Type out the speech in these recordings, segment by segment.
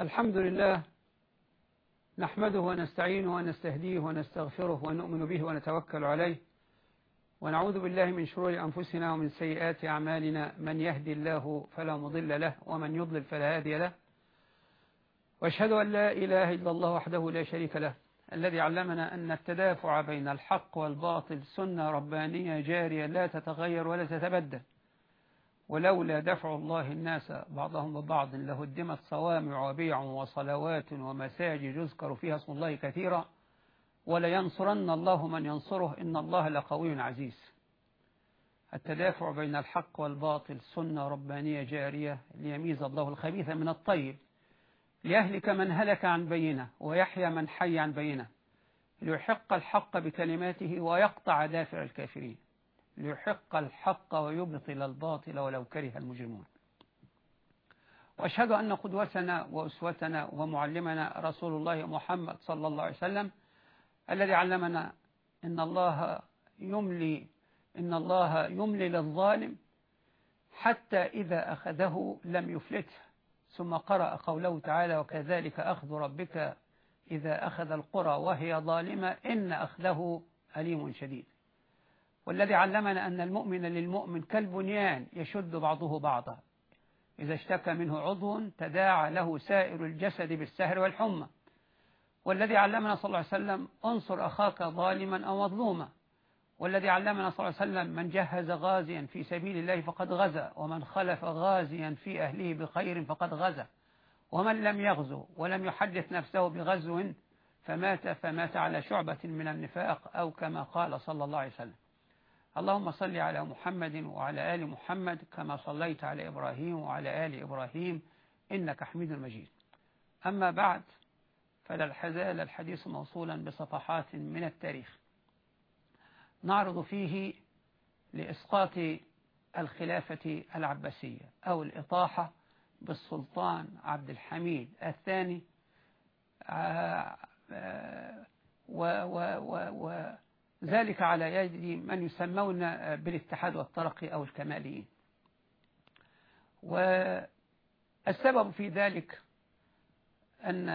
الحمد لله نحمده ونستعينه ونستهديه ونستغفره ونؤمن به ونتوكل عليه ونعوذ بالله من شرور أنفسنا ومن سيئات أعمالنا. من يهدي الله فلا مضل له ومن يضلل فلا هادي له. وأشهد أن لا إله إلا الله وحده لا شريك له الذي علمنا أن التدافع بين الحق والباطل سنة ربانية جارية لا تتغير ولا تتبدل. ولولا دفع الله الناس بعضهم ببعض لهدمت صوامع وبيع وصلوات ومساجد يذكر فيها اسم الله كثيرا ولينصرن الله من ينصره. إن الله لقوي عزيز. التدافع بين الحق والباطل سنة ربانية جارية ليميز الله الخبيث من الطيب ليهلك من هلك عن بينة ويحيى من حي عن بينة ليحق الحق بكلماته ويقطع دافع الكافرين. ليحق الحق ويبطل الباطل ولو كره المجرمون. وأشهد أن قدوتنا وأسوتنا ومعلمنا رسول الله محمد صلى الله عليه وسلم الذي علمنا إن الله يملي إن الله يملي للظالم حتى إذا أخذه لم يفلته. ثم قرأ قوله تعالى وكذلك أخذ ربك إذا أخذ القرى وهي ظالمة إن أخذه أليم شديد. والذي علمنا أن المؤمن للمؤمن كالبنيان يشد بعضه بعضا. إذا اشتكى منه عضو تداعى له سائر الجسد بالسهر والحمى. والذي علمنا صلى الله عليه وسلم انصر أخاك ظالما أو مظلوما. والذي علمنا صلى الله عليه وسلم من جهز غازيا في سبيل الله فقد غزا ومن خلف غازيا في أهله بخير فقد غزا. ومن لم يغزو ولم يحدث نفسه بغزو فمات فمات على شعبة من النفاق أو كما قال صلى الله عليه وسلم. اللهم صل على محمد وعلى آل محمد كما صليت على إبراهيم وعلى آل إبراهيم إنك حميد مجيد. أما بعد فلا حزال الحديث موصولا بصفحات من التاريخ. نعرض فيه لإسقاط الخلافة العباسية أو الإطاحة بالسلطان عبد الحميد الثاني و و و و ذلك على يد من يسمون بالاتحاد والترقي أو الكماليين. والسبب في ذلك أن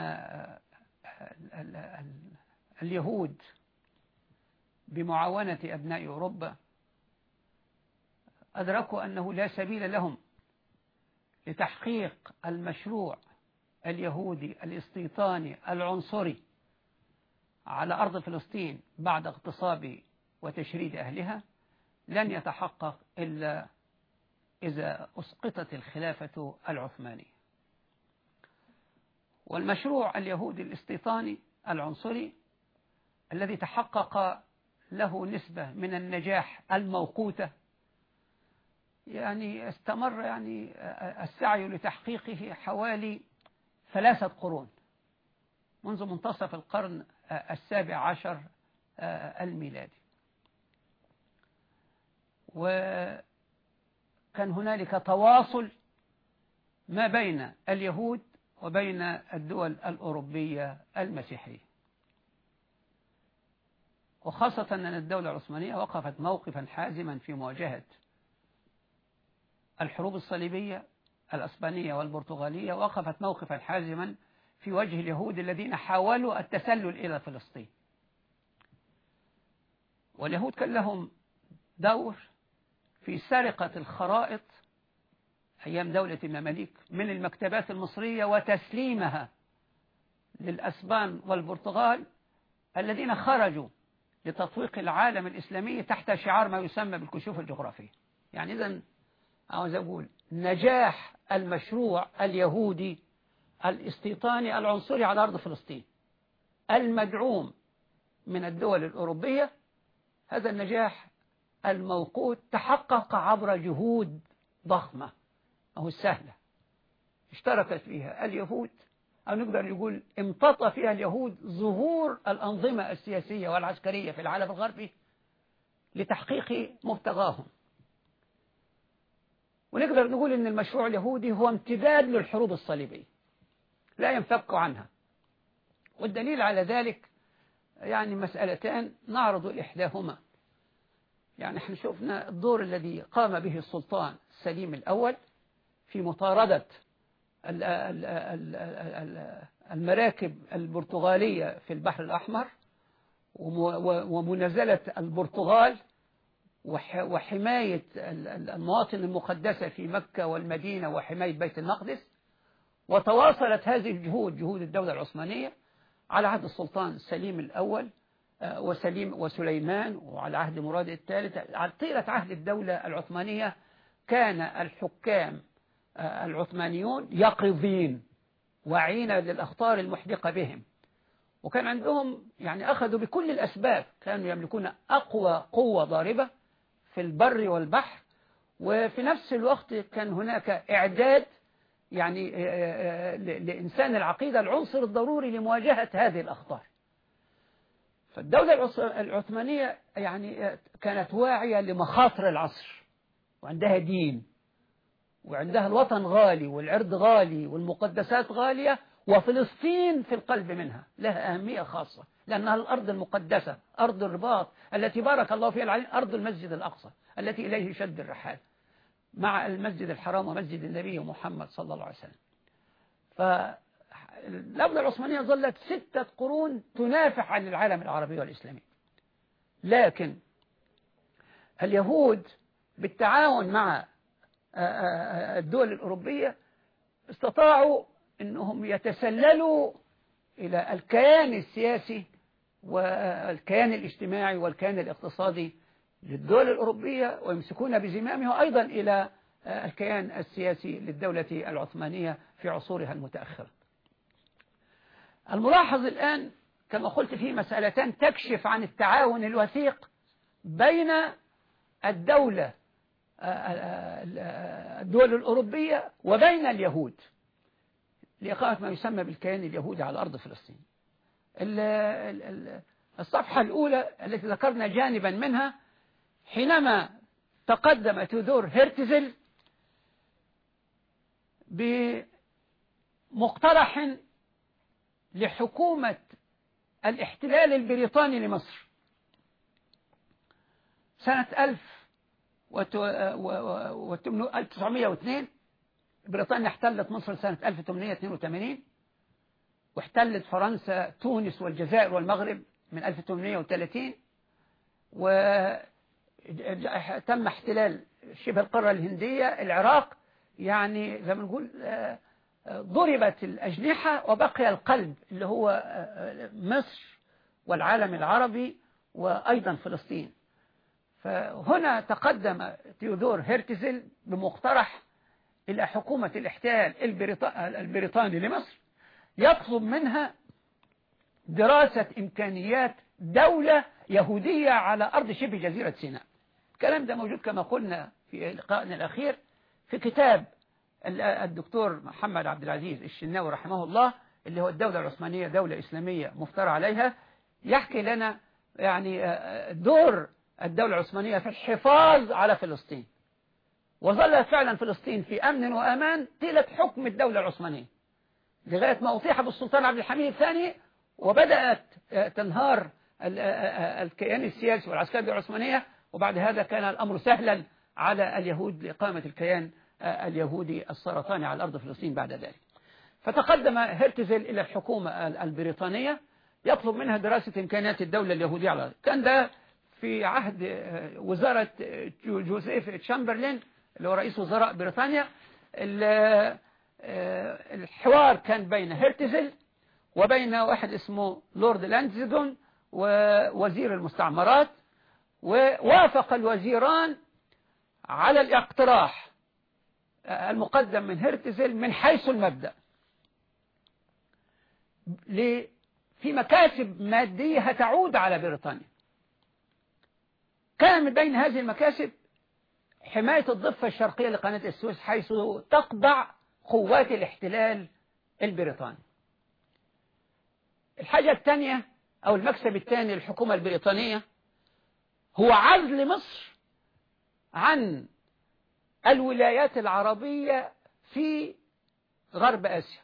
اليهود بمعاونة أبناء أوروبا أدركوا أنه لا سبيل لهم لتحقيق المشروع اليهودي الاستيطاني العنصري على أرض فلسطين بعد اغتصاب وتشريد أهلها لن يتحقق إلا إذا أسقطت الخلافة العثمانية. والمشروع اليهودي الاستيطاني العنصري الذي تحقق له نسبة من النجاح الموقوتة يعني استمر يعني السعي لتحقيقه حوالي ثلاثة قرون منذ منتصف القرن السابع عشر الميلادي. وكان هنالك تواصل ما بين اليهود وبين الدول الأوروبية المسيحية. وخاصة أن الدولة العثمانية وقفت موقفا حازما في مواجهة الحروب الصليبية الأسبانية والبرتغالية وقفت موقفا حازما في وجه اليهود الذين حاولوا التسلل إلى فلسطين. واليهود كان لهم دور في سرقة الخرائط أيام دولة المماليك من المكتبات المصرية وتسليمها للأسبان والبرتغال الذين خرجوا لتطويق العالم الإسلامي تحت شعار ما يسمى بالكشوف الجغرافية يعني إذا عاوز أقول نجاح المشروع اليهودي الاستيطاني العنصري على أرض فلسطين. المدعوم من الدول الأوروبية هذا النجاح الموقوت تحقق عبر جهود ضخمة. أو سهلة اشتركت فيها اليهود أو نقدر نقول امتطى فيها اليهود ظهور الأنظمة السياسية والعسكرية في العالم الغربي لتحقيق مبتغاهم. ونقدر نقول أن المشروع اليهودي هو امتداد للحروب الصليبية. لا ينفك عنها. والدليل على ذلك يعني مسألتان نعرض إحداهما. يعني إحنا شفنا الدور الذي قام به السلطان سليم الأول في مطاردة المراكب البرتغالية في البحر الأحمر ومنازلة البرتغال وحماية المواطن المقدسة في مكة والمدينة وحماية بيت المقدس. وتواصلت هذه الجهود جهود الدولة العثمانية على عهد السلطان سليم الأول آه، وسليم وسليمان وعلى عهد مراد الثالث. على طيلة عهد الدولة العثمانية كان الحكام آه، العثمانيون يقظين واعين للأخطار المحدقة بهم. وكان عندهم يعني أخذوا بكل الأسباب كانوا يملكون أقوى قوة ضاربة في البر والبحر. وفي نفس الوقت كان هناك إعداد يعني آه، آه، لإنسان العقيدة العنصر الضروري لمواجهة هذه الأخطار. فالدولة العثمانية يعني كانت واعية لمخاطر العصر وعندها دين وعندها الوطن غالي والعرض غالي والمقدسات غالية وفلسطين في القلب منها لها أهمية خاصة لأنها الأرض المقدسة أرض الرباط التي بارك الله فيها العليم أرض المسجد الأقصى التي إليه شد الرحال. مع المسجد الحرام ومسجد النبي محمد صلى الله عليه وسلم. فالدولة العثمانية ظلت ستة قرون تنافح عن العالم العربي والإسلامي. لكن اليهود بالتعاون مع الدول الأوروبية استطاعوا أنهم يتسللوا إلى الكيان السياسي والكيان الاجتماعي والكيان الاقتصادي للدول الأوروبية ويمسكون بزمامه أيضا إلى الكيان السياسي للدولة العثمانية في عصورها المتأخرة. الملاحظ الآن كما قلت في مسألتان تكشف عن التعاون الوثيق بين الدولة الدول الأوروبية وبين اليهود لإقامة ما يسمى بالكيان اليهودي على أرض فلسطين. الصفحة الأولى التي ذكرنا جانبا منها حينما تقدم تودور هيرتزل بمقترح لحكومة الاحتلال البريطاني لمصر. سنة 1902 بريطانيا احتلت مصر سنة 1882 واحتلت فرنسا تونس والجزائر والمغرب من 1830 وتم احتلال شبه القارة الهندية العراق يعني زي ما نقول آه، آه، ضربت الأجنحة وبقي القلب اللي هو آه، مصر والعالم العربي وأيضا فلسطين. فهنا تقدم تيودور هيرتزل بمقترح إلى حكومة الاحتلال البريطاني لمصر يطلب منها دراسة إمكانيات دولة يهودية على أرض شبه جزيرة سيناء. الكلام ده موجود كما قلنا في لقائنا الأخير في كتاب الدكتور محمد عبد العزيز الشناوي رحمه الله اللي هو الدولة العثمانية دولة إسلامية مفترى عليها يحكي لنا يعني دور الدولة العثمانية في الحفاظ على فلسطين. وظلت فعلا فلسطين في أمن وأمان طيلة حكم الدولة العثمانية لغاية ما أطيح بالسلطان عبد الحميد الثاني وبدأت تنهار الكيان السياسي والعسكري العثمانية وبعد هذا كان الأمر سهلا على اليهود لإقامة الكيان اليهودي السرطاني على أرض فلسطين بعد ذلك. فتقدم هرتزل إلى الحكومة البريطانية يطلب منها دراسة إمكانيات الدولة اليهودية على كان ده في عهد آه، وزارة آه، جوزيف تشامبرلين اللي هو رئيس وزراء بريطانيا. آه، الحوار كان بين هيرتزل وبين واحد اسمه لورد لانزدون ووزير المستعمرات. ووافق الوزيران على الاقتراح المقدم من هيرتزل من حيث المبدأ. في مكاسب مادية تعود على بريطانيا. كان من بين هذه المكاسب حماية الضفة الشرقية لقناة السويس حيث تقبع قوات الاحتلال البريطاني. الحاجة الثانية أو المكسب الثاني للحكومة البريطانية هو عزل مصر عن الولايات العربية في غرب آسيا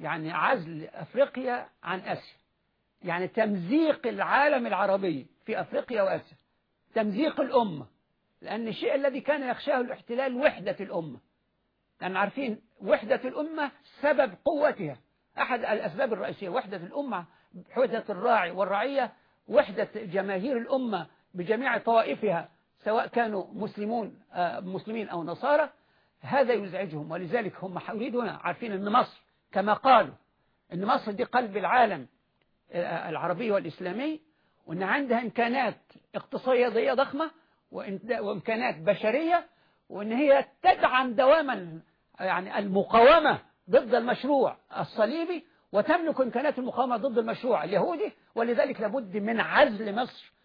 يعني عزل أفريقيا عن آسيا يعني تمزيق العالم العربي في أفريقيا وآسيا تمزيق الأمة لأن الشيء الذي كان يخشاه الاحتلال وحدة الأمة لأن عارفين وحدة الأمة سبب قوتها. أحد الأسباب الرئيسية وحدة الأمة وحدة الراعي والرعية وحدة جماهير الأمة بجميع طوائفها سواء كانوا مسلمون آه، مسلمين أو نصارى هذا يزعجهم. ولذلك هم يريدون عارفين أن مصر كما قالوا أن مصر دي قلب العالم آه، العربي والإسلامي وأن عندها إمكانات اقتصادية ضخمة وإمكانات بشرية وأن هي تدعم دواما يعني المقاومة ضد المشروع الصليبي وتملك إمكانات المقاومة ضد المشروع اليهودي ولذلك لابد من عزل مصر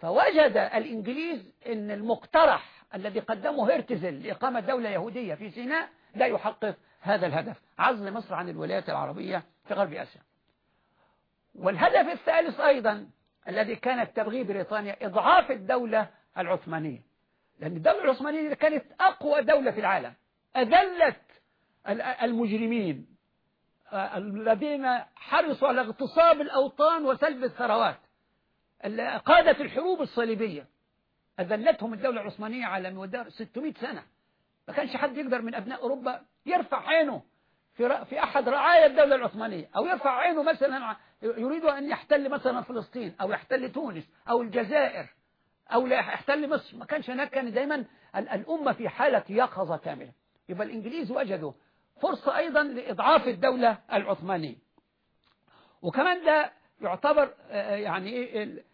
فوجد الإنجليز أن المقترح الذي قدمه هرتزل لإقامة دولة يهودية في سيناء لا يحقق هذا الهدف. عزل مصر عن الولايات العربية في غرب آسيا. والهدف الثالث أيضا الذي كانت تبغيه بريطانيا إضعاف الدولة العثمانية. لأن الدولة العثمانية كانت أقوى دولة في العالم أذلت المجرمين الذين حرصوا على اغتصاب الأوطان وسلب الثروات. قادة الحروب الصليبية. أذلتهم الدولة العثمانية على مدار 600 سنة. ما كانش حد يقدر من أبناء أوروبا يرفع عينه في في أحد رعايا الدولة العثمانية أو يرفع عينه مثلا يريد أن يحتل مثلا فلسطين أو يحتل تونس أو الجزائر أو لا يحتل مصر. ما كانش هناك كان دايما الأمة في حالة يقظة كاملة. يبقى الإنجليز وجدوا فرصة أيضا لإضعاف الدولة العثمانية. وكمان ده يعتبر آه، يعني إيه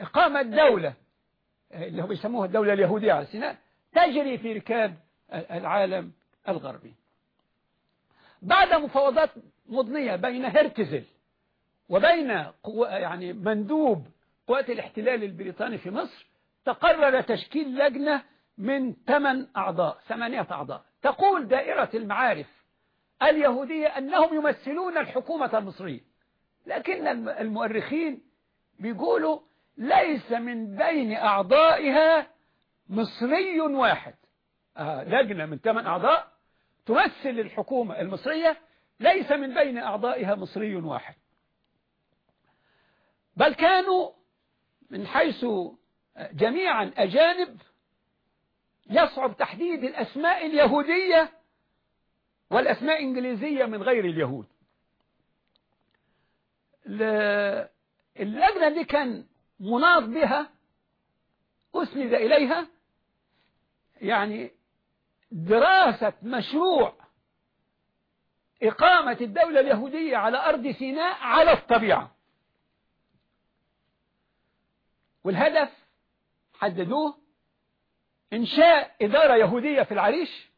إقامة دولة اللي هم بيسموها الدولة اليهودية على سيناء تجري في ركاب العالم الغربي. بعد مفاوضات مضنية بين هرتزل وبين يعني مندوب قوات الاحتلال البريطاني في مصر تقرر تشكيل لجنة من ثمان أعضاء ثمانية أعضاء. تقول دائرة المعارف اليهودية أنهم يمثلون الحكومة المصرية. لكن المؤرخين بيقولوا ليس من بين أعضائها مصري واحد. آه لجنة من ثمان أعضاء تمثل الحكومة المصرية ليس من بين أعضائها مصري واحد. بل كانوا من حيث جميعا أجانب يصعب تحديد الأسماء اليهودية والأسماء الإنجليزية من غير اليهود. اللجنة دي كان مناط بها أسند إليها يعني دراسة مشروع إقامة الدولة اليهودية على أرض سيناء على الطبيعة. والهدف حددوه إنشاء إدارة يهودية في العريش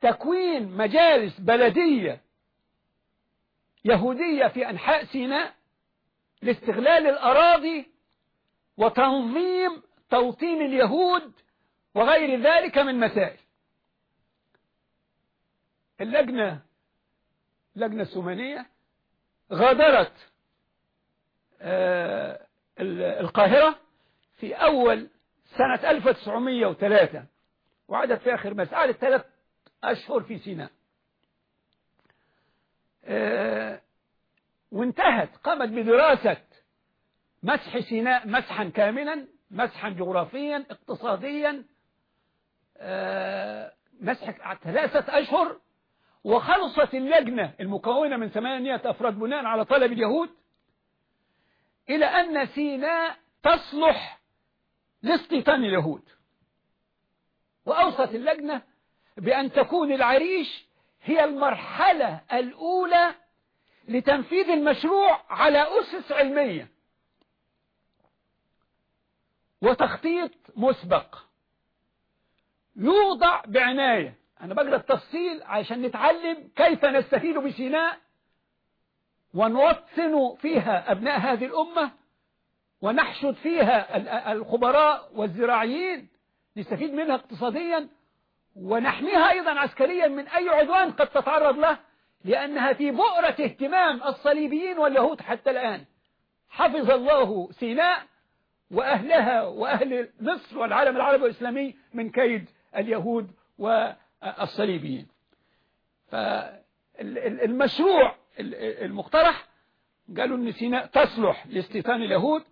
تكوين مجالس بلدية يهودية في أنحاء سيناء لاستغلال الأراضي وتنظيم توطين اليهود وغير ذلك من مسائل. اللجنة لجنة السومانية غادرت آه، القاهرة في أول سنة 1903 وعادت في آخر مسألة ثلاث أشهر في سيناء. وانتهت قامت بدراسة مسح سيناء مسحا كاملا مسحا جغرافيا اقتصاديا آه، مسح ثلاثة أشهر وخلصت اللجنة المكونة من ثمانية أفراد بناء على طلب اليهود إلى أن سيناء تصلح لاستيطان اليهود. وأوصت اللجنة بأن تكون العريش هي المرحلة الأولى لتنفيذ المشروع على أسس علمية وتخطيط مسبق. يوضع بعناية. أنا بقرأ التفصيل عشان نتعلم كيف نستفيد بسيناء ونوطن فيها أبناء هذه الأمة ونحشد فيها الخبراء والزراعيين. نستفيد منها اقتصاديا ونحميها أيضا عسكريا من أي عدوان قد تتعرض له لأنها في بؤرة اهتمام الصليبيين واليهود حتى الآن. حفظ الله سيناء وأهلها وأهل مصر والعالم العربي والإسلامي من كيد اليهود والصليبيين. فالمشروع المقترح قالوا أن سيناء تصلح لاستيطان اليهود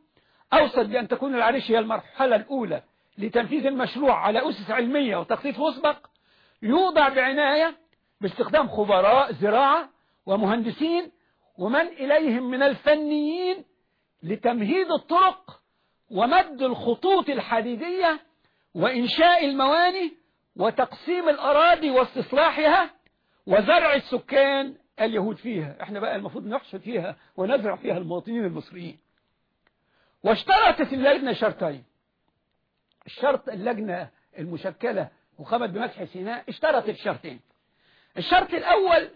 أوصت بأن تكون العريش هي المرحلة الأولى لتنفيذ المشروع على أسس علمية وتخطيط مسبق يوضع بعناية باستخدام خبراء زراعة ومهندسين ومن إليهم من الفنيين لتمهيد الطرق ومد الخطوط الحديدية وإنشاء المواني وتقسيم الأراضي واستصلاحها وزرع السكان اليهود فيها. إحنا بقى المفروض نحشد فيها ونزرع فيها المواطنين المصريين. واشترطت اللجنة شرطين. الشرط اللجنة المشكلة وقامت بمسح سيناء اشترطت شرطين الشرط الأول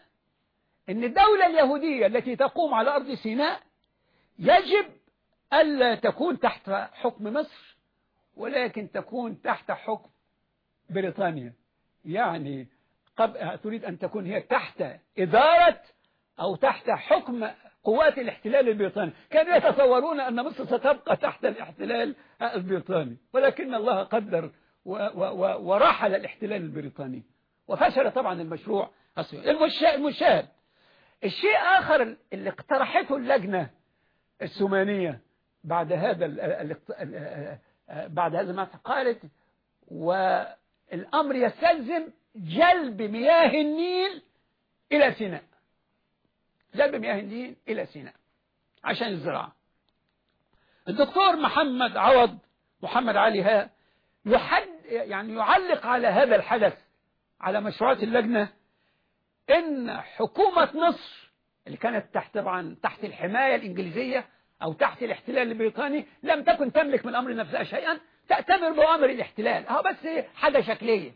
أن الدولة اليهودية التي تقوم على أرض سيناء يجب ألا تكون تحت حكم مصر ولكن تكون تحت حكم بريطانيا. يعني قبل تريد أن تكون هي تحت إدارة أو تحت حكم قوات الاحتلال البريطاني. كانوا يتصورون أن مصر ستبقى تحت الاحتلال البريطاني ولكن الله قدر ورحل الاحتلال البريطاني. وفشل طبعا المشروع المشاهد. الشيء آخر اللي اقترحته اللجنة السومانية بعد هذا بعد هذا ما قالت والأمر يستلزم جلب مياه النيل إلى سيناء. جلب مياه النيل إلى سيناء عشان الزراعة. الدكتور محمد عوض محمد علي ها يحد يعني يعلق على هذا الحدث على مشروعات اللجنة إن حكومة مصر اللي كانت تحت طبعا تحت الحماية الإنجليزية أو تحت الاحتلال البريطاني لم تكن تملك من أمر نفسها شيئا تأتمر بأمر الاحتلال. هو بس حاجة شكلية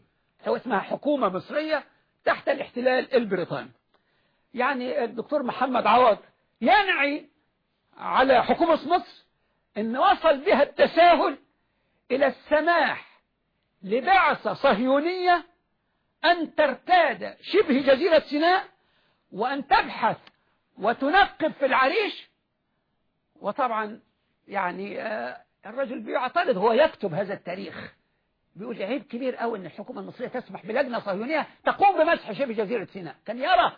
هو اسمها حكومة مصرية تحت الاحتلال البريطاني. يعني الدكتور محمد عوض ينعي على حكومة مصر إن وصل بها التساهل إلى السماح لبعثة صهيونية أن ترتاد شبه جزيرة سيناء وأن تبحث وتنقب في العريش. وطبعا يعني الرجل بيعترض هو يكتب هذا التاريخ. بيقول عيب كبير قوي إن الحكومة المصرية تسمح بلجنة صهيونية تقوم بمسح شبه جزيرة سيناء. كان يرى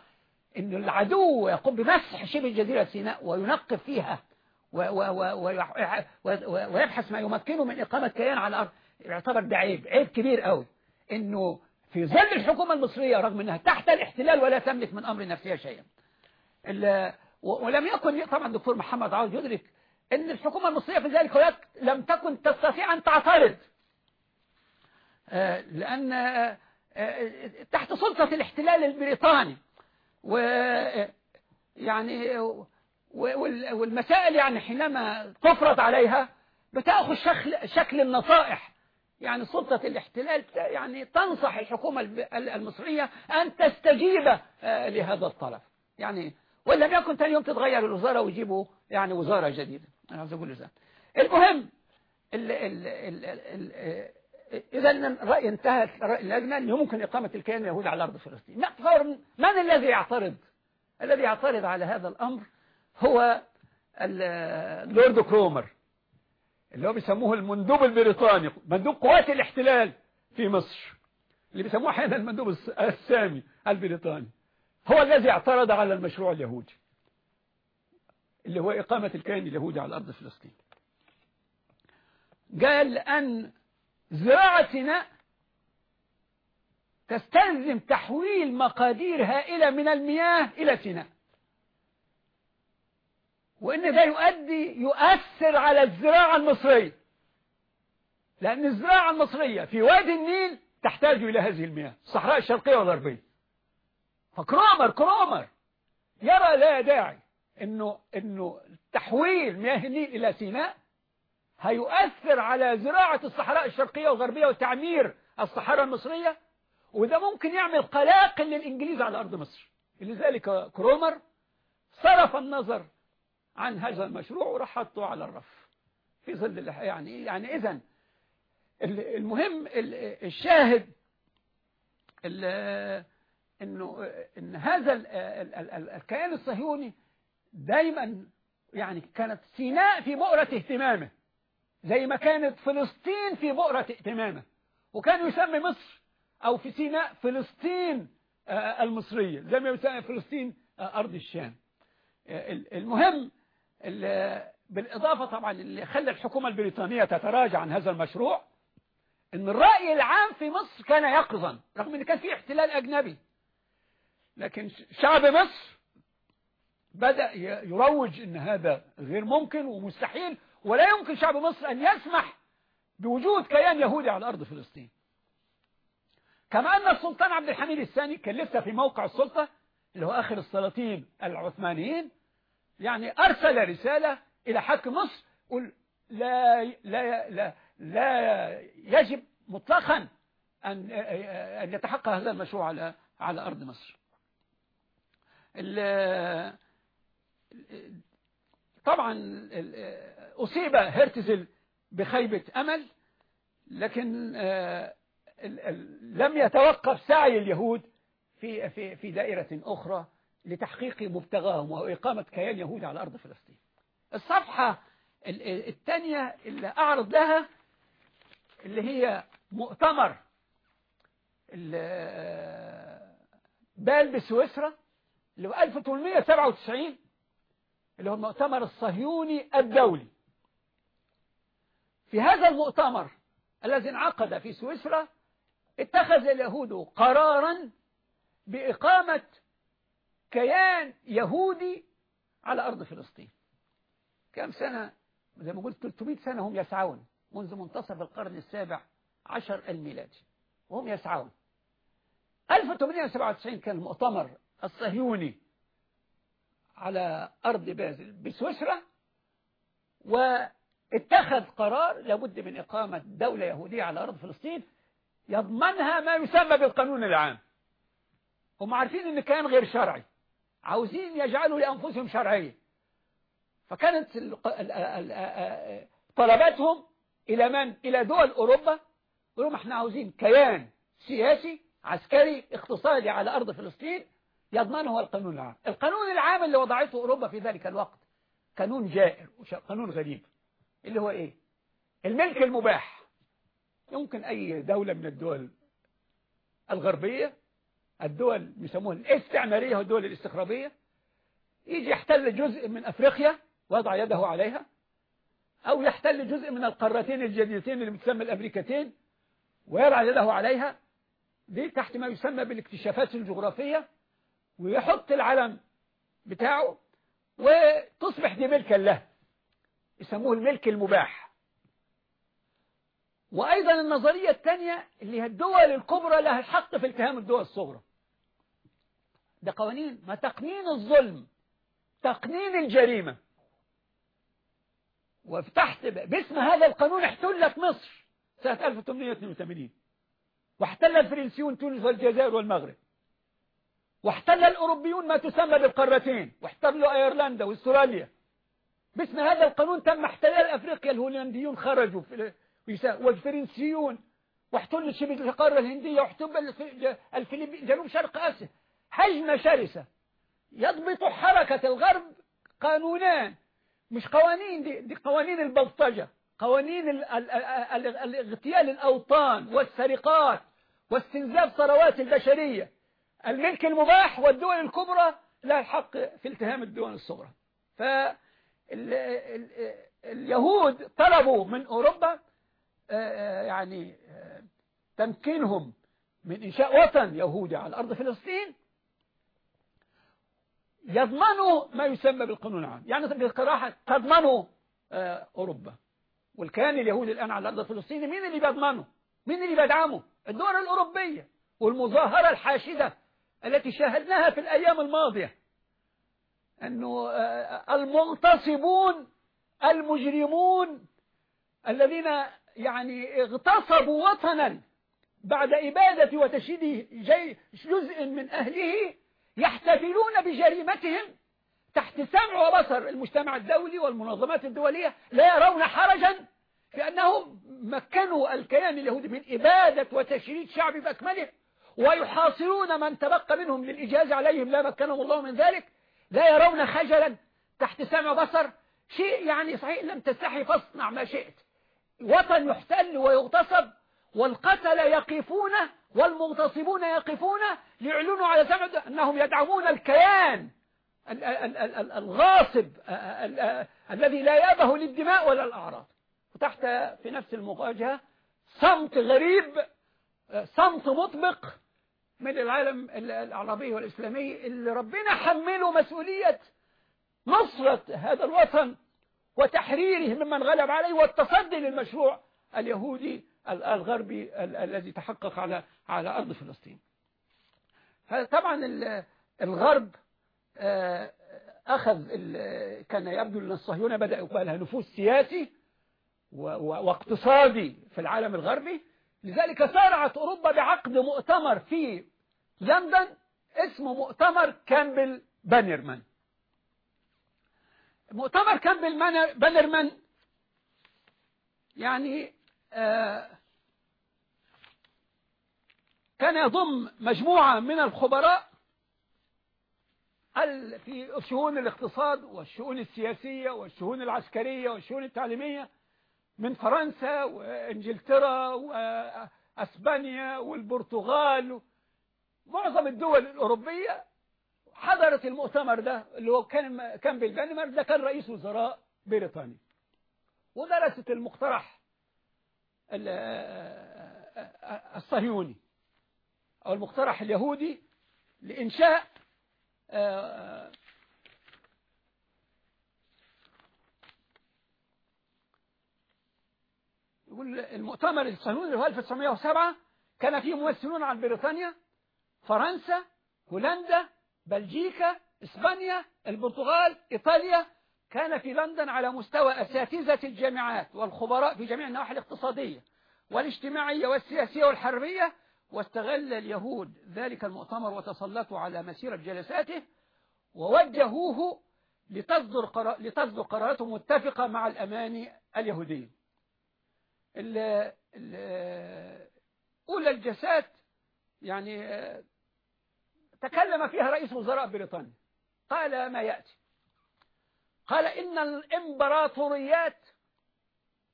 إن العدو يقوم بمسح شبه جزيرة سيناء وينقب فيها ويبحث ما يمكنه من إقامة كيان على الأرض يعتبر ده عيب عيب كبير قوي إنه في ظل الحكومة المصرية رغم إنها تحت الاحتلال ولا تملك من أمر نفسها شيئا. ولم يكن طبعا دكتور محمد عوض يدرك إن الحكومة المصرية في ذلك الوقت لم تكن تستطيع أن تعترض. لأن تحت سلطة الاحتلال البريطاني. و يعني والمسائل يعني حينما تفرض عليها بتأخذ شكل شكل النصائح. يعني سلطة الاحتلال يعني تنصح الحكومة المصرية أن تستجيب لهذا الطلب. يعني وإن لم يكن ثاني يوم تتغير الوزارة ويجيبوا يعني وزارة جديدة. أنا عايز أقول المهم ال ال ال ال إذا الرأي انتهت رأي اللجنة أنه ممكن إقامة الكيان اليهودي على أرض فلسطين. من الذي يعترض؟ الذي يعترض على هذا الأمر هو اللورد كرومر اللي هو بيسموه المندوب البريطاني مندوب قوات الاحتلال في مصر اللي بيسموه أحيانا المندوب السامي البريطاني. هو الذي اعترض على المشروع اليهودي اللي هو إقامة الكيان اليهودي على أرض فلسطين. قال أن زراعة سيناء تستلزم تحويل مقادير هائلة من المياه إلى سيناء وإن ده يؤدي يؤثر على الزراعة المصرية. لأن الزراعة المصرية في وادي النيل تحتاج إلى هذه المياه. الصحراء الشرقية والغربية. فكرومر كرومر. يرى لا داعي إنه, إنه تحويل مياه النيل إلى سيناء هيؤثر على زراعة الصحراء الشرقية والغربية وتعمير الصحراء المصرية؟ وده ممكن يعمل قلاقل للإنجليز على أرض مصر. لذلك كرومر صرف النظر عن هذا المشروع وراح حطه على الرف. في ظل يعني يعني إذا المهم الشاهد إنه إن هذا الكيان الصهيوني دايما يعني كانت سيناء في بؤرة اهتمامه. زي ما كانت فلسطين في بؤرة اهتمامه وكان يسمي مصر أو في سيناء فلسطين المصرية زي ما يسمي فلسطين أرض الشام. المهم بالإضافة طبعا اللي خلى الحكومة البريطانية تتراجع عن هذا المشروع إن الرأي العام في مصر كان يقظا رغم إن كان في احتلال أجنبي. لكن شعب مصر بدأ يروج إن هذا غير ممكن ومستحيل ولا يمكن شعب مصر أن يسمح بوجود كيان يهودي على أرض فلسطين. كما أن السلطان عبد الحميد الثاني كان لسه في موقع السلطة اللي هو آخر السلاطين العثمانيين يعني أرسل رسالة إلى حاكم مصر قل لا لا لا لا يجب مطلقا أن أن يتحقق هذا المشروع على على أرض مصر. طبعا أصيب هرتزل بخيبة أمل لكن لم يتوقف سعي اليهود في في في دائرة أخرى لتحقيق مبتغاهم وإقامة كيان يهودي على أرض فلسطين. الصفحة الثانية اللي أعرض لها اللي هي مؤتمر بال بسويسرا اللي هو 1897 اللي هو المؤتمر الصهيوني الدولي. في هذا المؤتمر الذي انعقد في سويسرا اتخذ اليهود قرارا بإقامة كيان يهودي على أرض فلسطين. كم سنة؟ زي ما قلت 300 سنة هم يسعون. منذ منتصف القرن السابع عشر الميلادي وهم يسعون. 1897 كان المؤتمر الصهيوني على أرض بازل بسويسرا واتخذ قرار لابد من إقامة دولة يهودية على أرض فلسطين يضمنها ما يسمى بالقانون العام. هم عارفين إن كان غير شرعي عاوزين يجعلوا لأنفسهم شرعية. فكانت طلباتهم إلى من؟ إلى دول أوروبا يقولوا إحنا عاوزين كيان سياسي عسكري اقتصادي على أرض فلسطين يضمنه القانون العام. القانون العام اللي وضعته أوروبا في ذلك الوقت قانون جائر قانون غريب. اللي هو إيه؟ الملك المباح. يمكن أي دولة من الدول الغربية الدول يسموها الاستعمارية والدول الاستخرابية يجي يحتل جزء من أفريقيا وضع يده عليها أو يحتل جزء من القارتين الجديدتين اللي بتسمى الأمريكتين ويضع يده عليها. دي تحت ما يسمى بالاكتشافات الجغرافية ويحط العلم بتاعه وتصبح دي ملكا له. يسموه الملك المباح. وأيضا النظرية الثانية اللي هي الدول الكبرى لها الحق في التهام الدول الصغرى. ده قوانين ما تقنين الظلم تقنين الجريمة. وفتحت باسم هذا القانون احتلت مصر سنة 1882 واحتل الفرنسيون تونس والجزائر والمغرب. واحتل الأوروبيون ما تسمى بالقارتين. واحتلوا أيرلندا وأستراليا. باسم هذا القانون تم احتلال أفريقيا الهولنديون خرجوا والفرنسيون. واحتلوا شبه القارة الهندية واحتل جنوب شرق آسيا. هجمة شرسة. يضبط حركة الغرب قانونان. مش قوانين دي, دي قوانين البلطجة. قوانين الاغتيال الأوطان والسرقات واستنزاف ثروات البشرية. الملك المباح والدول الكبرى لا الحق في التهام الدول الصغرى. فاليهود طلبوا من أوروبا يعني تمكينهم من إنشاء وطن يهودي على أرض فلسطين يضمنوا ما يسمى بالقانون العام. يعني بصراحة تضمنوا أوروبا. والكيان اليهودي الآن على الأرض الفلسطيني مين اللي بيضمنه؟ مين اللي بيدعمه؟ الدول الأوروبية والمظاهرة الحاشدة التي شاهدناها في الأيام الماضية. أنه المغتصبون المجرمون الذين يعني اغتصبوا وطنا بعد إبادة وتشييد جزء من أهله يحتفلون بجريمتهم تحت سمع وبصر المجتمع الدولي والمنظمات الدولية لا يرون حرجا في أنهم مكنوا الكيان اليهودي من إبادة وتشريد شعبي بأكمله ويحاصرون من تبقى منهم للإجازة عليهم لا مكنهم الله من ذلك. لا يرون خجلا تحت سمع بصر. شيء يعني صحيح لم تستحي فاصنع ما شئت. وطن يحتل ويغتصب والقتل يقفون والمغتصبون يقفون ليعلنوا على سمع أنهم يدعمون الكيان الغاصب الذي لا يأبه للدماء ولا الأعراض. وتحت في نفس المواجهة صمت غريب صمت مطبق من العالم العربي والإسلامي اللي ربنا حمله مسؤولية نصرة هذا الوطن وتحريره ممن غلب عليه والتصدي للمشروع اليهودي الغربي الذي تحقق على على أرض فلسطين. طبعا الغرب أخذ كان يبدو أن الصهيونة بدأ يبقى لها نفوذ سياسي واقتصادي في العالم الغربي. لذلك سارعت أوروبا بعقد مؤتمر في لندن اسمه مؤتمر كامبل بانرمان. مؤتمر كامبل بانرمان يعني آه كان يضم مجموعة من الخبراء في شؤون الاقتصاد والشؤون السياسية والشؤون العسكرية والشؤون التعليمية من فرنسا وإنجلترا وأسبانيا والبرتغال. معظم الدول الأوروبية حضرت المؤتمر ده اللي هو كان كان بالبنمر ده كان رئيس وزراء بريطانيا. ودرست المقترح الصهيوني أو المقترح اليهودي لإنشاء يقول المؤتمر الصهيوني اللي هو 1907 كان فيه ممثلون عن بريطانيا فرنسا هولندا بلجيكا إسبانيا البرتغال إيطاليا كان في لندن على مستوى أساتذة الجامعات والخبراء في جميع النواحي الاقتصادية والاجتماعية والسياسية والحربية واستغل اليهود ذلك المؤتمر وتسلطوا على مسيرة جلساته ووجهوه لتصدر, قرار لتصدر قرارات متفقة مع الأماني اليهودية. أولى الجلسات يعني تكلم فيها رئيس وزراء بريطانيا. قال ما يأتي. قال إن الإمبراطوريات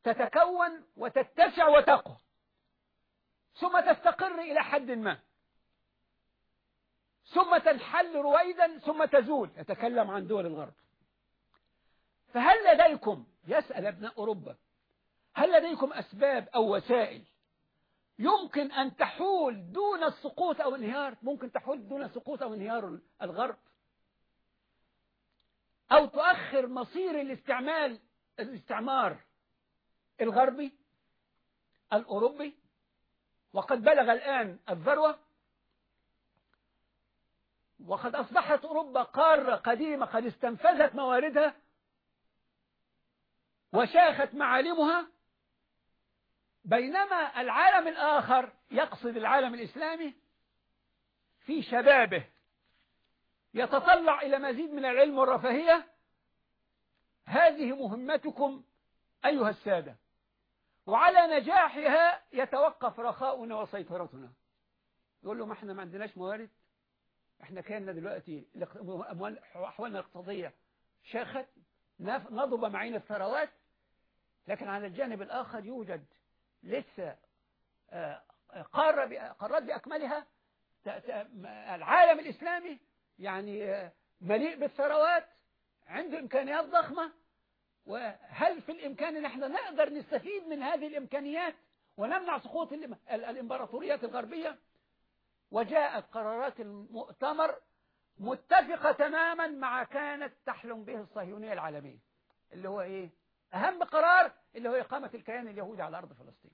تتكون وتتسع وتقوى. ثم تستقر إلى حد ما. ثم تنحل رويدا ثم تزول. يتكلم عن دول الغرب. فهل لديكم يسأل ابن أوروبا هل لديكم أسباب أو وسائل يمكن أن تحول دون السقوط أو انهيار؟ ممكن تحول دون سقوط أو انهيار الغرب؟ أو تؤخر مصير الاستعمال الاستعمار الغربي الأوروبي؟ وقد بلغ الآن الذروة. وقد أصبحت أوروبا قارة قديمة قد استنفذت مواردها وشاخت معالمها. بينما العالم الآخر يقصد العالم الإسلامي في شبابه يتطلع إلى مزيد من العلم والرفاهية. هذه مهمتكم أيها السادة. وعلى نجاحها يتوقف رخاؤنا وسيطرتنا. يقول له ما إحنا ما عندناش موارد. إحنا كنا دلوقتي أحوالنا الاقتصادية شاخت نضب معين الثروات. لكن على الجانب الآخر يوجد لسه قارة قارات بأكملها العالم الإسلامي يعني مليء بالثروات عنده إمكانيات ضخمة وهل في الإمكان إن إحنا نقدر نستفيد من هذه الإمكانيات ونمنع سقوط الإمبراطوريات الغربية؟ وجاءت قرارات المؤتمر متفقة تماما مع كانت تحلم به الصهيونية العالمية اللي هو إيه؟ أهم قرار اللي هو إقامة الكيان اليهودي على أرض فلسطين.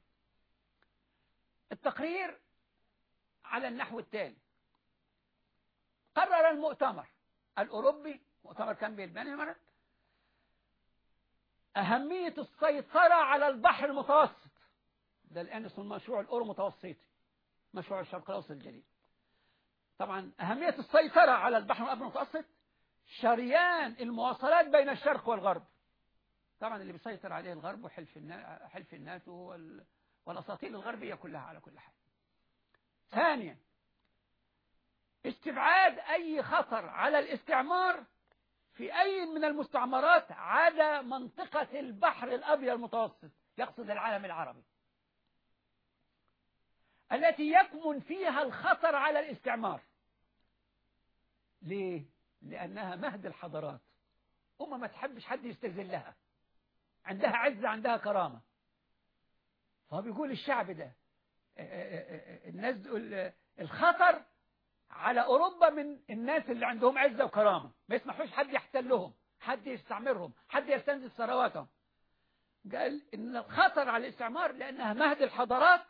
التقرير على النحو التالي. قرر المؤتمر الأوروبي مؤتمر كان بالبنمر أهمية السيطرة على البحر المتوسط. ده الآن اسمه المشروع الأورو متوسطي مشروع الشرق الأوسط الجديد. طبعا أهمية السيطرة على البحر المتوسط شريان المواصلات بين الشرق والغرب. طبعا اللي بيسيطر عليه الغرب وحلف حلف الناتو والأساطيل الغربية كلها على كل حال. ثانيا استبعاد أي خطر على الاستعمار في أي من المستعمرات عدا منطقة البحر الأبيض المتوسط يقصد العالم العربي. التي يكمن فيها الخطر على الاستعمار. ليه؟ لأنها مهد الحضارات. أمة ما تحبش حد يستذلها عندها عزة عندها كرامة. فهو بيقول الشعب ده الناس الخطر على أوروبا من الناس اللي عندهم عزة وكرامة. ما يسمحوش حد يحتلهم حد يستعمرهم حد يستنزف ثرواتهم. قال إن الخطر على الاستعمار لأنها مهد الحضارات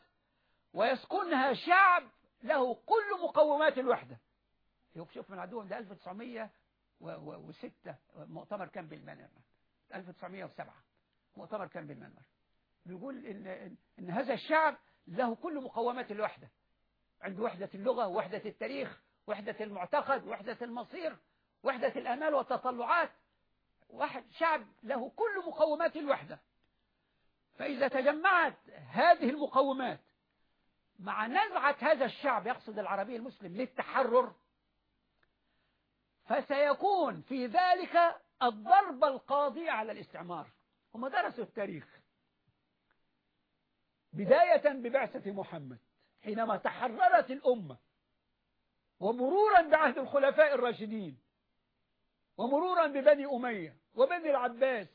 ويسكنها شعب له كل مقومات الوحدة. شوف من عدوهم ده 1906 مؤتمر كان بالمنمر 1907 مؤتمر كان بالمنمر. بيقول إن, إن هذا الشعب له كل مقومات الوحدة. عنده وحدة اللغة وحدة التاريخ وحدة المعتقد وحدة المصير وحدة الأمال والتطلعات. واحد شعب له كل مقومات الوحدة. فإذا تجمعت هذه المقومات مع نزعة هذا الشعب يقصد العربي المسلم للتحرر فسيكون في ذلك الضربة القاضية على الاستعمار. هم درسوا التاريخ. بداية ببعثة محمد حينما تحررت الأمة ومرورا بعهد الخلفاء الراشدين ومرورا ببني أمية وبني العباس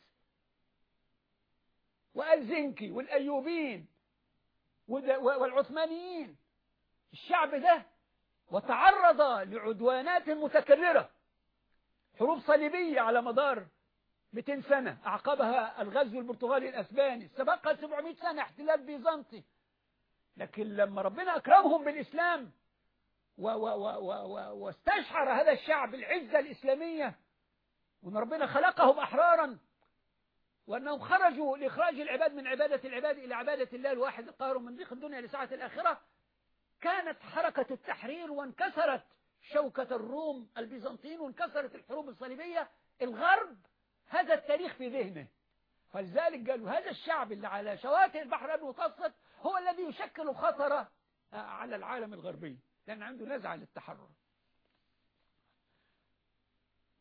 والزنكي والأيوبين والعثمانيين. الشعب ده وتعرض لعدوانات متكررة حروب صليبية على مدار 200 سنة أعقبها الغزو البرتغالي الأسباني. سبقها 700 سنة احتلال بيزنطي. لكن لما ربنا أكرمهم بالإسلام و و و و و واستشعر هذا الشعب العزة الإسلامية وأن ربنا خلقهم أحرارا وأنهم خرجوا لإخراج العباد من عبادة العباد إلى عبادة الله الواحد القاهر من ضيق الدنيا لساعة الآخرة. كانت حركة التحرير وانكسرت شوكة الروم البيزنطيين وانكسرت الحروب الصليبية الغرب هذا التاريخ في ذهنه. فلذلك قالوا هذا الشعب اللي على شواطئ البحر المتوسط هو الذي يشكل خطر على العالم الغربي لأن عنده نزعة للتحرر.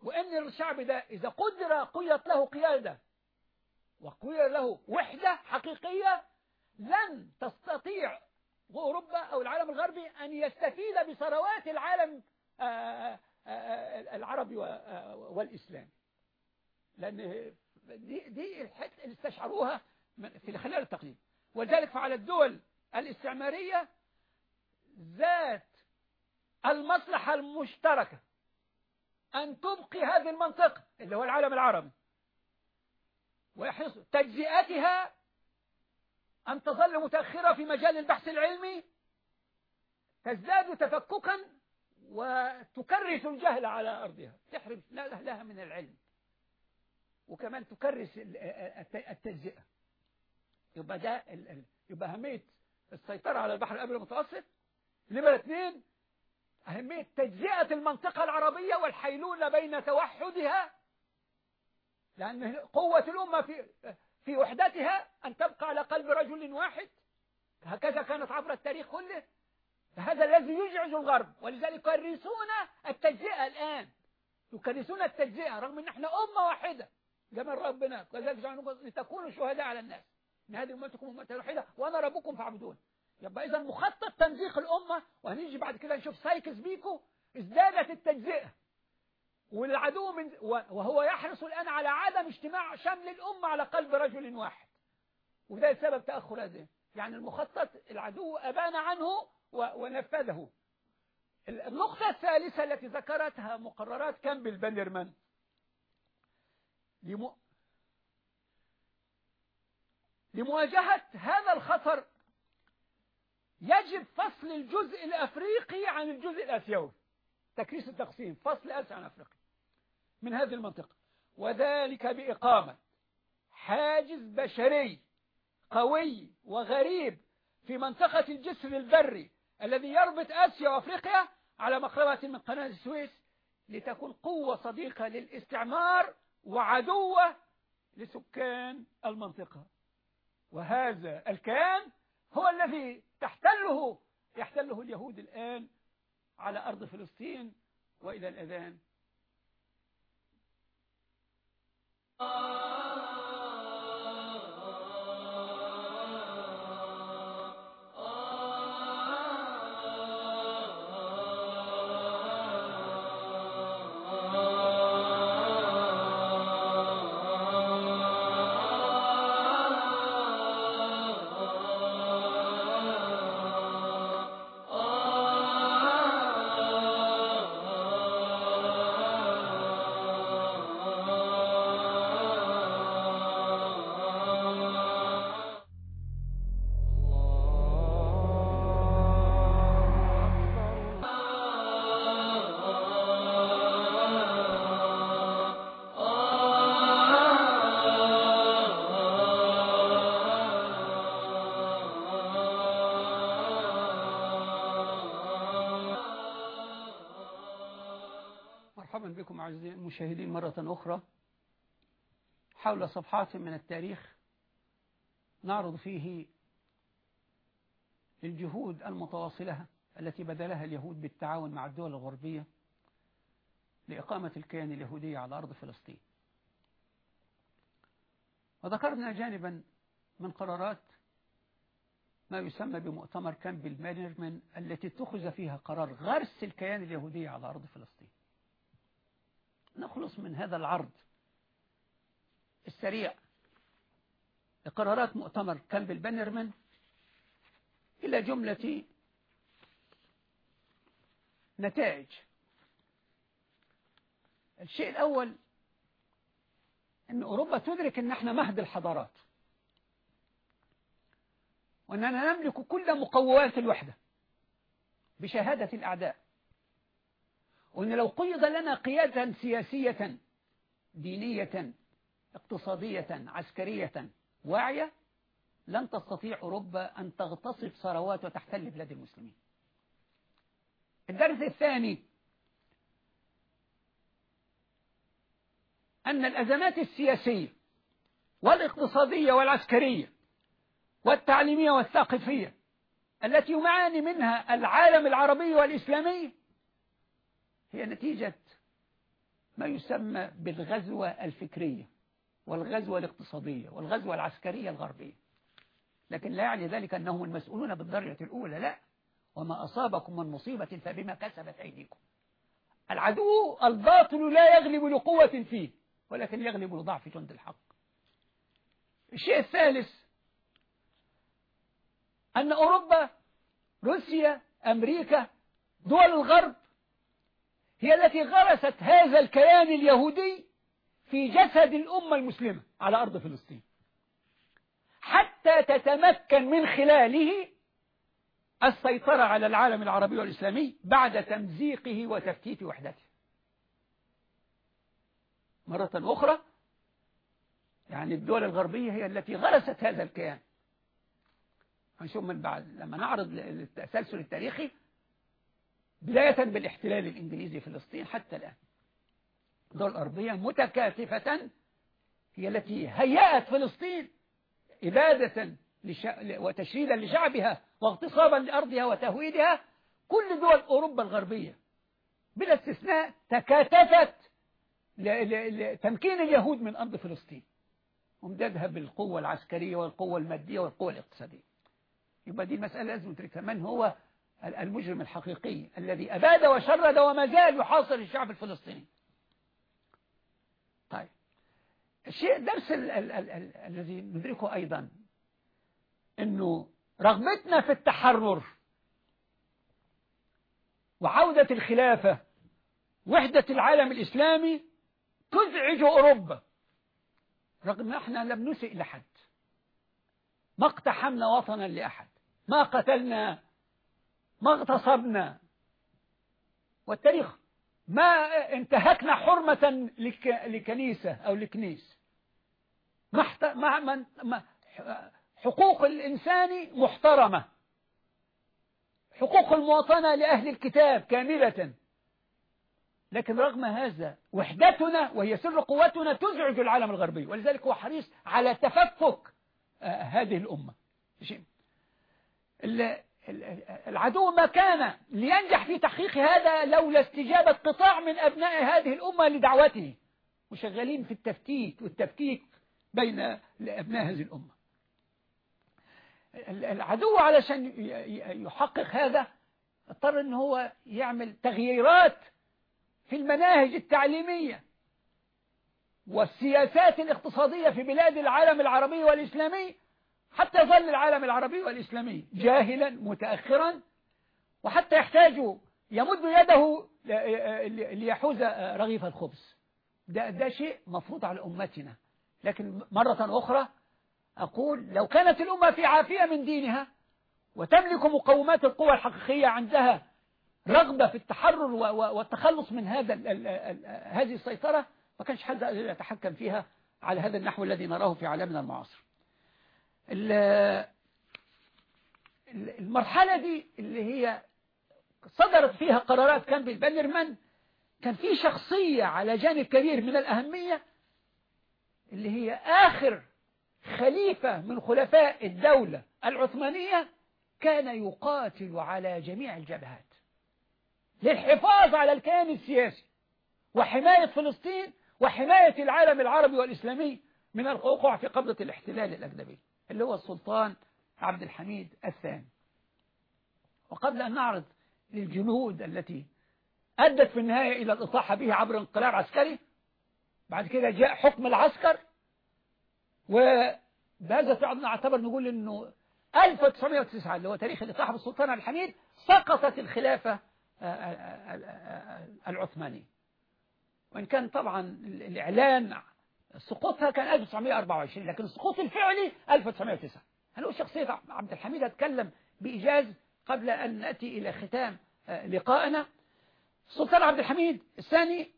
وأن الشعب ده إذا قدر قيت له قيادة وقيل له وحدة حقيقية لن تستطيع أوروبا أو العالم الغربي أن يستفيد بثروات العالم العربي والإسلام. لأن دي, دي الحته اللي استشعروها في خلال التقليد ولذلك فعلى الدول الاستعمارية ذات المصلحة المشتركة أن تبقي هذه المنطقة اللي هو العالم العربي ويحرص تجزئتها أن تظل متأخرة في مجال البحث العلمي تزداد تفككا وتكرس الجهل على أرضها. تحرم أهلها من العلم. وكمان تكرس التجزئة. يبقى ده يبقى أهمية السيطرة على البحر الأبيض المتوسط. نمرة اثنين أهمية تجزئة المنطقة العربية والحيلولة بين توحدها لأن قوة الأمة في في وحدتها أن تبقى على قلب رجل واحد. هكذا كانت عبر التاريخ كله. هذا الذي يزعج الغرب ولذلك يكرسون التجزئة الآن. يكرسون التجزئة رغم أن إحنا أمة واحدة. جمال ربنا وذلك لتكونوا شهداء على الناس. إن هذه امتكم أمة واحدة وأنا ربكم فاعبدون. يبقى اذا مخطط تمزيق الأمة وهنيجي بعد كده نشوف سايكس بيكو ازدادت التجزئه والعدو من وهو يحرص الآن على عدم اجتماع شمل الأمة على قلب رجل واحد. وده سبب تأخر هذا. يعني المخطط العدو أبان عنه ونفذه. النقطة الثالثة التي ذكرتها مقررات كامبل بانرمان لم... لمواجهة هذا الخطر يجب فصل الجزء الأفريقي عن الجزء الأسيوي. تكريس التقسيم فصل آسيا عن أفريقيا. من هذه المنطقة. وذلك بإقامة حاجز بشري قوي وغريب في منطقة الجسر البري الذي يربط آسيا وأفريقيا على مقربة من قناة السويس لتكون قوة صديقة للاستعمار وعدوة لسكان المنطقة. وهذا الكيان هو الذي تحتله يحتله اليهود الآن على أرض فلسطين وإلى الأذان. المشاهدين مرة أخرى حول صفحات من التاريخ نعرض فيه الجهود المتواصلة التي بذلها اليهود بالتعاون مع الدول الغربية لإقامة الكيان اليهودي على أرض فلسطين. وذكرنا جانبا من قرارات ما يسمى بمؤتمر كامب المانجمنت التي اتخذ فيها قرار غرس الكيان اليهودي على أرض فلسطين. نخلص من هذا العرض السريع. لقرارات مؤتمر كامب بانرمان إلى جملة نتائج. الشيء الأول أن أوروبا تدرك أن إحنا مهد الحضارات وأننا نملك كل مقومات الوحدة بشهادة الأعداء. وأن لو قيض لنا قيادة سياسية دينية اقتصادية عسكرية واعية لن تستطيع أوروبا أن تغتصب ثروات وتحتل بلاد المسلمين. الدرس الثاني أن الأزمات السياسية والاقتصادية والعسكرية والتعليمية والثقافية التي يعاني منها العالم العربي والإسلامي هي نتيجة ما يسمى بالغزوة الفكرية والغزوة الاقتصادية والغزوة العسكرية الغربية. لكن لا يعني ذلك أنهم المسؤولون بالدرجة الأولى لا. وما أصابكم من مصيبة فبما كسبت أيديكم. العدو الباطل لا يغلب لقوة فيه ولكن يغلب لضعف جند الحق. الشيء الثالث أن أوروبا روسيا أمريكا دول الغرب هي التي غرست هذا الكيان اليهودي في جسد الأمة المسلمة على أرض فلسطين. حتى تتمكن من خلاله السيطرة على العالم العربي والإسلامي بعد تمزيقه وتفتيت وحدته. مرة أخرى يعني الدول الغربية هي التي غرست هذا الكيان. هنشوف من بعد لما نعرض التسلسل التاريخي بداية بالاحتلال الإنجليزي فلسطين حتى الآن. الدول الأرضية متكاتفة هي التي هيأت فلسطين إبادة وتشريدا لشعبها واغتصابا لأرضها وتهويدها. كل دول أوروبا الغربية بلا استثناء تكاتفت لتمكين اليهود من أرض فلسطين. وامدادها بالقوة العسكرية والقوة المادية والقوة الاقتصادية. يبقى دي مسألة لازم ندركها من هو المجرم الحقيقي الذي أباد وشرد وما زال يحاصر الشعب الفلسطيني. طيب. الشيء الدرس ال ال ال ال الذي ندركه أيضا أنه رغبتنا في التحرر وعودة الخلافة وحدة العالم الإسلامي تزعج أوروبا. رغم إحنا لم نسئ لحد. ما اقتحمنا وطنا لأحد. ما قتلنا ما اغتصبنا. والتاريخ ما انتهكنا حرمة لك لكنيسة أو لكنيس. حقوق الإنسان محترمة. حقوق المواطنة لأهل الكتاب كاملة. لكن رغم هذا وحدتنا وهي سر قوتنا تزعج العالم الغربي. ولذلك هو حريص على تفكك آه، هذه الأمة. العدو ما كان لينجح في تحقيق هذا لولا استجابة قطاع من أبناء هذه الأمة لدعوته. وشغالين في التفتيت والتفكيك بين أبناء هذه الأمة. العدو علشان يحقق هذا اضطر إن هو يعمل تغييرات في المناهج التعليمية والسياسات الاقتصادية في بلاد العالم العربي والإسلامي حتى يظل العالم العربي والإسلامي جاهلا متأخرا وحتى يحتاج يمد يده ليحوز رغيف الخبز. ده, ده شيء مفروض على أمتنا. لكن مرة أخرى أقول لو كانت الأمة في عافية من دينها وتملك مقومات القوى الحقيقية عندها رغبة في التحرر والتخلص من هذا هذه السيطرة ما كانش حد يتحكم فيها على هذا النحو الذي نراه في عالمنا المعاصر. المرحلة دي اللي هي صدرت فيها قرارات كان بالبنرمان كان في شخصية على جانب كبير من الأهمية اللي هي آخر خليفة من خلفاء الدولة العثمانية كان يقاتل على جميع الجبهات للحفاظ على الكيان السياسي وحماية فلسطين وحماية العالم العربي والإسلامي من الوقوع في قبضة الاحتلال الأجنبي. اللي هو السلطان عبد الحميد الثاني. وقبل أن نعرض للجنود التي أدت في النهاية إلى الإطاحة به عبر انقلاب عسكري بعد كده جاء حكم العسكر وبهذا نعتبر نقول أنه 1909 اللي هو تاريخ الإطاحة بالسلطان عبد الحميد سقطت الخلافة آه، آه، آه، العثمانية. وإن كان طبعا الإعلان سقوطها كان 1924 لكن السقوط الفعلي 1909 هل هو شخصية عبد الحميد أتكلم بإيجاز قبل أن نأتي إلى ختام لقائنا؟ السلطان عبد الحميد الثاني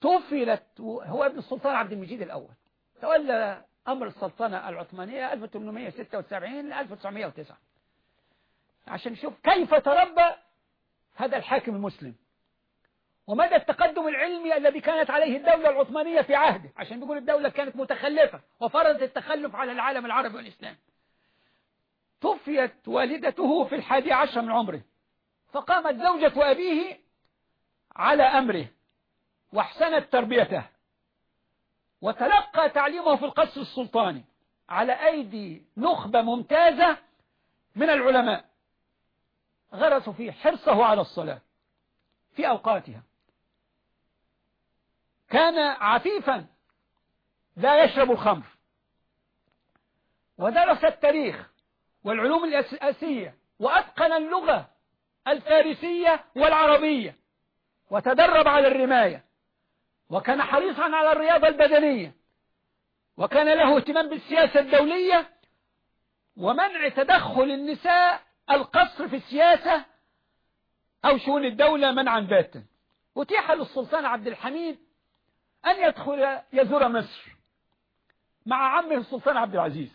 توفي هو ابن السلطان عبد المجيد الأول. تولى أمر السلطنة العثمانية 1876 ل 1909 عشان نشوف كيف تربى هذا الحاكم المسلم. ومدى التقدم العلمي الذي كانت عليه الدولة العثمانية في عهده؟ عشان بيقول الدولة كانت متخلفة وفرضت التخلف على العالم العربي والإسلام. توفيت والدته في الحادي عشر من عمره. فقامت زوجة أبيه على أمره واحسنت تربيته. وتلقى تعليمه في القصر السلطاني على أيدي نخبة ممتازة من العلماء. غرسوا فيه حرصه على الصلاة في أوقاتها. كان عفيفا لا يشرب الخمر. ودرس التاريخ والعلوم الأساسية وأتقن اللغة الفارسية والعربية وتدرب على الرماية وكان حريصا على الرياضة البدنية وكان له اهتمام بالسياسة الدولية ومنع تدخل النساء القصر في السياسة أو شؤون الدولة منعا باتا. أتيح للسلطان عبد الحميد أن يدخل يزور مصر مع عمه السلطان عبد العزيز.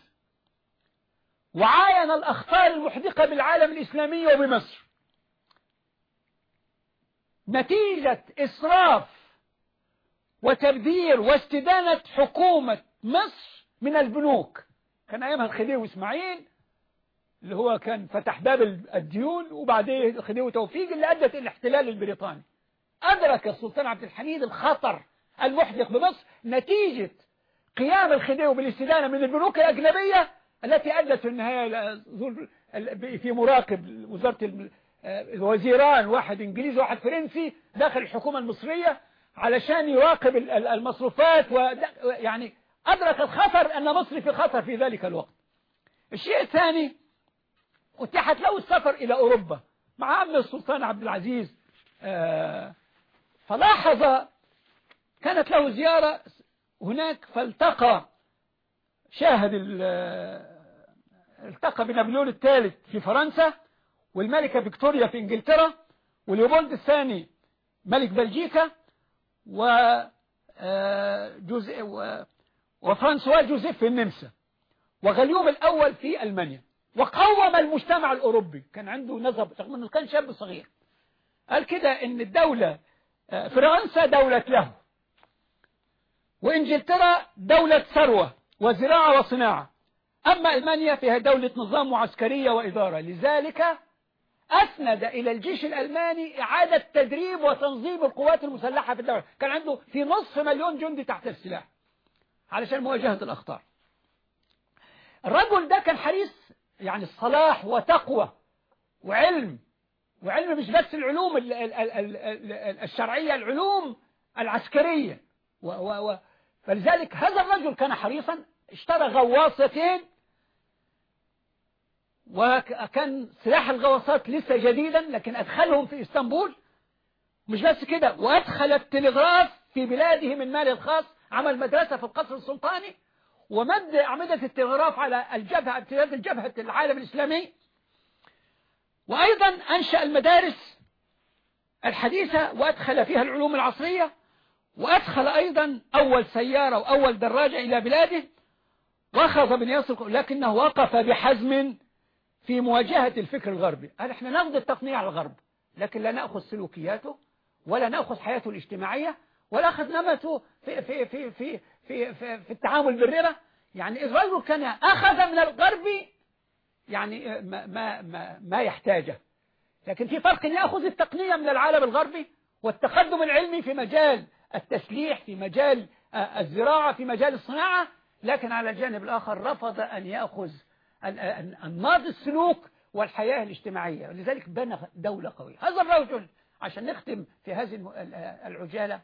وعاين الأخطار المحدقة بالعالم الإسلامي وبمصر. نتيجة إسراف وتبذير واستدانة حكومة مصر من البنوك. كان أيامها الخديوي إسماعيل اللي هو كان فتح باب الديون وبعدين الخديوي توفيق اللي أدت الاحتلال البريطاني. أدرك السلطان عبد الحميد الخطر المحدق بمصر نتيجة قيام الخديوي بالاستدانة من البنوك الأجنبية التي أدت في النهاية في مراقب وزارة الوزيران واحد إنجليزي وواحد فرنسي داخل الحكومة المصرية علشان يراقب المصروفات يعني أدرك الخطر أن مصر في خطر في ذلك الوقت. الشيء الثاني أتيحت له السفر إلى أوروبا مع عم السلطان عبد العزيز آه، فلاحظ كانت له زيارة هناك فالتقى شاهد التقى بنابليون الثالث في فرنسا والملكة فيكتوريا في إنجلترا وليوبولد الثاني ملك بلجيكا و آه، وفرانسوا جوزيف في النمسا وغليوم الأول في ألمانيا. وقوم المجتمع الأوروبي. كان عنده نظر رغم أنه كان شاب صغير. قال كده أن الدولة فرنسا دولة له. وإنجلترا دولة ثروة وزراعة وصناعة. أما ألمانيا فيها دولة نظام وعسكرية وإدارة. لذلك أسند إلى الجيش الألماني إعادة تدريب وتنظيم القوات المسلحة في الدولة. كان عنده في نصف مليون جندي تحت السلاح علشان مواجهة الأخطار. الرجل ده كان حريص يعني الصلاح وتقوى وعلم. وعلم مش بس العلوم الشرعية العلوم العسكرية. و و و فلذلك هذا الرجل كان حريصا اشترى غواصتين وكان سلاح الغواصات لسه جديدا لكن أدخلهم في إسطنبول. مش بس كده وأدخل التلغراف في بلاده من ماله الخاص عمل مدرسة في القصر السلطاني ومد أعمدة التلغراف على الجبهة امتداد الجبهة العالم الإسلامي. وأيضا أنشأ المدارس الحديثة وأدخل فيها العلوم العصرية. وأدخل أيضا أول سيارة وأول دراجة إلى بلاده وأخذ من يصر لكنه وقف بحزم في مواجهة الفكر الغربي. قال إحنا ناخذ التقنية على الغرب لكن لا نأخذ سلوكياته ولا نأخذ حياته الاجتماعية ولا أخذ نمته في, في, في, في, في, في, في التعامل بالربا. يعني الرجل كان أخذ من الغرب يعني ما, ما, ما, ما يحتاجه. لكن في فرق يأخذ التقنية من العالم الغربي والتقدم العلمي في مجال التسليح في مجال الزراعة في مجال الصناعة لكن على الجانب الآخر رفض أن يأخذ أنماط السلوك والحياة الاجتماعية. ولذلك بنى دولة قوية. هذا الرجل عشان نختم في هذه العجالة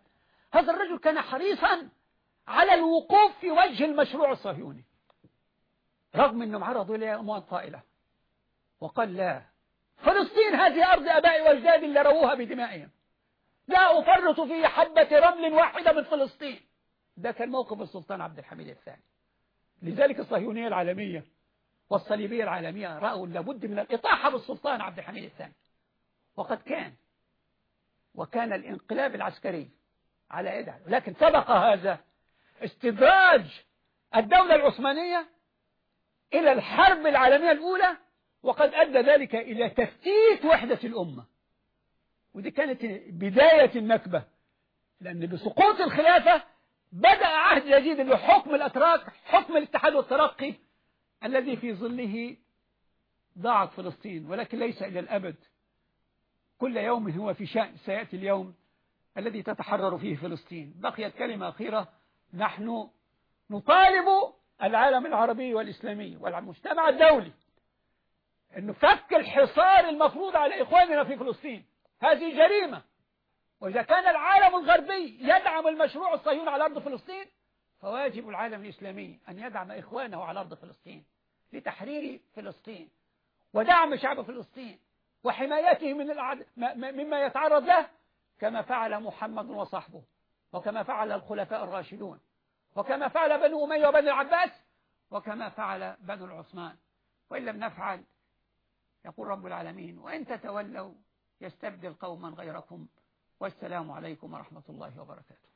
هذا الرجل كان حريصا على الوقوف في وجه المشروع الصهيوني رغم أنهم عرضوا إليه أموال طائلة. وقال لا. فلسطين هذه أرض أبائي وأجدادي اللي رووها بدمائهم. لا أفرط في حبة رمل واحدة من فلسطين. ده كان موقف السلطان عبد الحميد الثاني. لذلك الصهيونية العالمية والصليبية العالمية رأوا لابد من الإطاحة بالسلطان عبد الحميد الثاني. وقد كان وكان الانقلاب العسكري على يده. لكن سبق هذا استدراج الدولة العثمانية إلى الحرب العالمية الأولى وقد أدى ذلك إلى تفتيت وحدة الأمة. ودي كانت بداية النكبة. لأن بسقوط الخلافة بدأ عهد جديد اللي حكم الأتراك حكم الاتحاد والترقي الذي في ظله ضاعت فلسطين ولكن ليس إلى الأبد. كل يوم هو في شأن سيأتي اليوم الذي تتحرر فيه فلسطين. بقيت كلمة أخيرة نحن نطالب العالم العربي والإسلامي والمجتمع الدولي أن فك الحصار المفروض على إخواننا في فلسطين. هذه جريمة. وإذا كان العالم الغربي يدعم المشروع الصهيوني على أرض فلسطين فواجب العالم الإسلامي أن يدعم إخوانه على أرض فلسطين لتحرير فلسطين ودعم شعب فلسطين وحمايته من العد... مما يتعرض له كما فعل محمد وصحبه وكما فعل الخلفاء الراشدون وكما فعل بنو أمية وبنو العباس وكما فعل بنو العثمان. وإن لم نفعل يقول رب العالمين وإن تتولوا يستبدل قوما غيركم. والسلام عليكم ورحمة الله وبركاته.